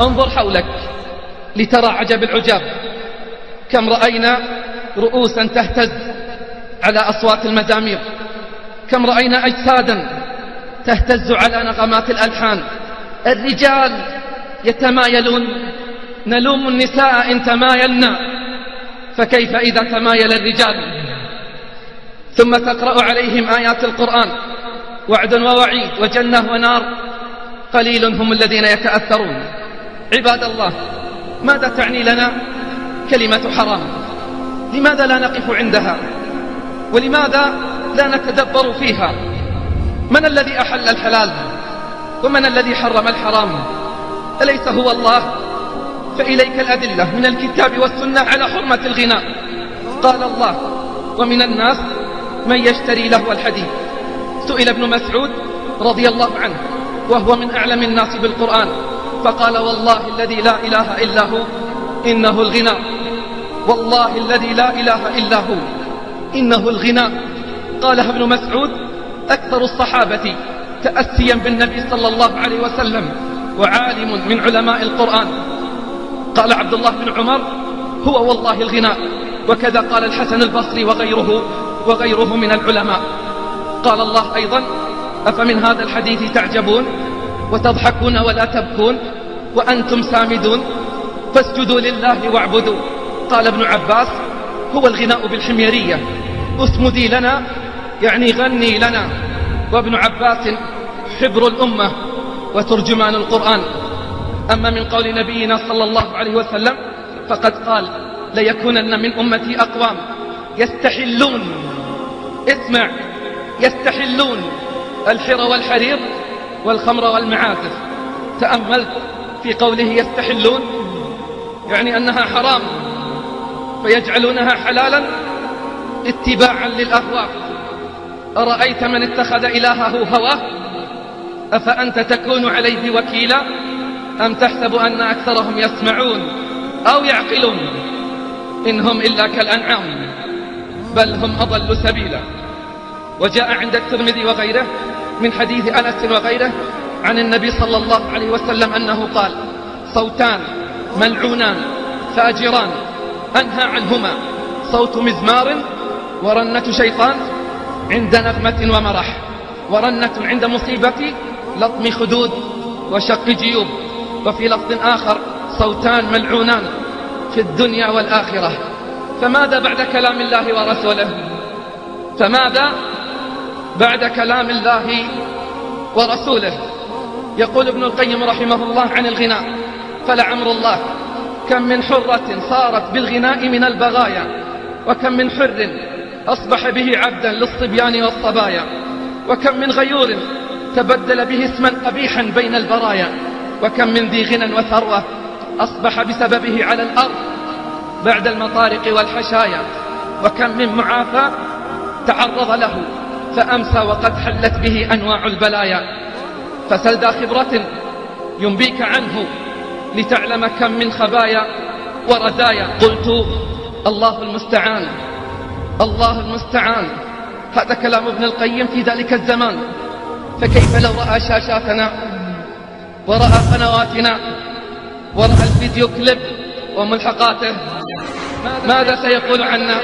انظر حولك لترى عجب العجاب. كم رأينا رؤوسا تهتز على أصوات المزامير كم رأينا أجسادا تهتز على نغمات الألحان. الرجال يتمايلون نلوم النساء إن تمايلنا فكيف إذا تمايل الرجال؟ ثم تقرأ عليهم آيات القرآن. وعد ووعيد وجنة ونار. قليل هم الذين يتأثرون. عباد الله ماذا تعني لنا كلمة حرام؟ لماذا لا نقف عندها؟ ولماذا لا نتدبر فيها؟ من الذي أحل الحلال ومن الذي حرم الحرام؟ أليس هو الله؟ فإليك الأدلة من الكتاب والسنة على حرمة الغناء. قال الله ومن الناس من يشتري له الحديث. سئل ابن مسعود رضي الله عنه وهو من أعلم الناس بالقرآن. فقال والله الذي لا إله إلا هو إنه الغناء والله الذي لا إله إلا هو إنه الغناء قالها ابن مسعود أكثر الصحابة تأسيا بالنبي صلى الله عليه وسلم وعالم من علماء القرآن. قال عبد الله بن عمر هو والله الغناء وكذا قال الحسن البصري وغيره وغيره من العلماء. قال الله أيضا أفمن هذا الحديث تعجبون؟ وتضحكون ولا تبكون وأنتم سامدون فاسجدوا لله واعبدوا. قال ابن عباس هو الغناء بالحميرية. اسمدي لنا يعني غني لنا. وابن عباس حبر الأمة وترجمان القرآن. أما من قول نبينا صلى الله عليه وسلم فقد قال ليكونن من أمتي أقوام. يستحلون. اسمع. يستحلون الحر والحرير والخمر والمعازف تأملت في قوله يستحلون يعني أنها حرام فيجعلونها حلالا اتباعا للأهواء. أرأيت من اتخذ إلهه هواه؟ أفأنت تكون عليه وكيلا؟ أم تحسب أن أكثرهم يسمعون أو يعقلون؟ إن هم إلا كالأنعام بل هم أضل سبيلا. وجاء عند الترمذي وغيره من حديث أنس وغيره عن النبي صلى الله عليه وسلم أنه قال صوتان ملعونان فاجران أنهى عنهما. صوت مزمار ورنة شيطان عند نغمة ومرح ورنة عند مصيبة لطم خدود وشق جيوب. وفي لفظ آخر صوتان ملعونان في الدنيا والآخرة. فماذا بعد كلام الله ورسوله؟ فماذا بعد كلام الله ورسوله. يقول ابن القيم رحمه الله عن الغناء فلعمر الله. كم من حرة صارت بالغناء من البغايا وكم من حر أصبح به عبدا للصبيان والصبايا وكم من غيور تبدل به اسما قبيحا بين البرايا وكم من ذي غنى وثروة أصبح بسببه على الأرض بعد المطارق والحشايا وكم من معافى تعرض له فأمسى وقد حلت به أنواع البلايا. فسل ذا خبرة ينبيك عنه لتعلم كم من خبايا وردايا. قلت الله المستعان الله المستعان. هذا كلام ابن القيم في ذلك الزمان. فكيف لو رأى شاشاتنا ورأى قنواتنا ورأى الفيديو كليب وملحقاته ماذا سيقول عنا؟